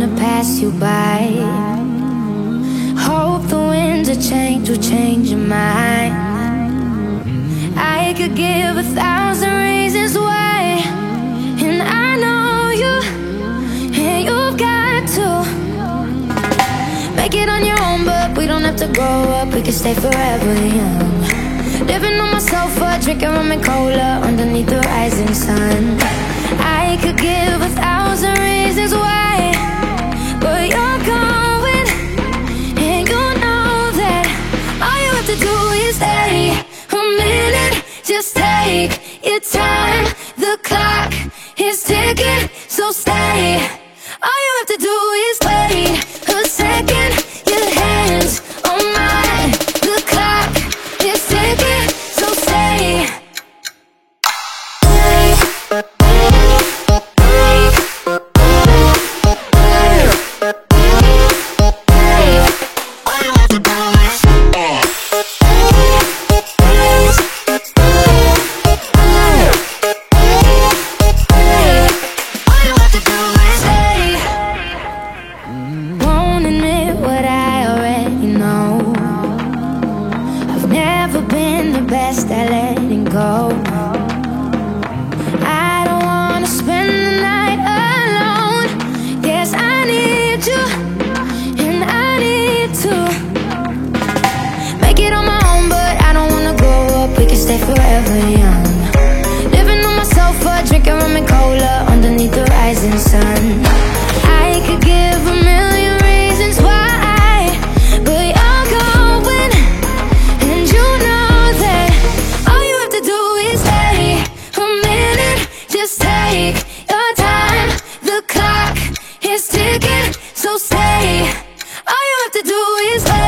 you by. Hope the winds of change will change your mind. I could give a thousand reasons why, and I know you, and you've got to make it on your own. But we don't have to grow up, we can stay forever young. Living on my sofa, drinking rum and cola underneath the rising sun. I could give a thousand take your time. The clock is ticking, so stay. All you have to do is been the best at letting go. I don't wanna spend the night alone. Guess I need you, and I need to make it on my own. But I don't wanna grow up. We can stay forever young. To do is wait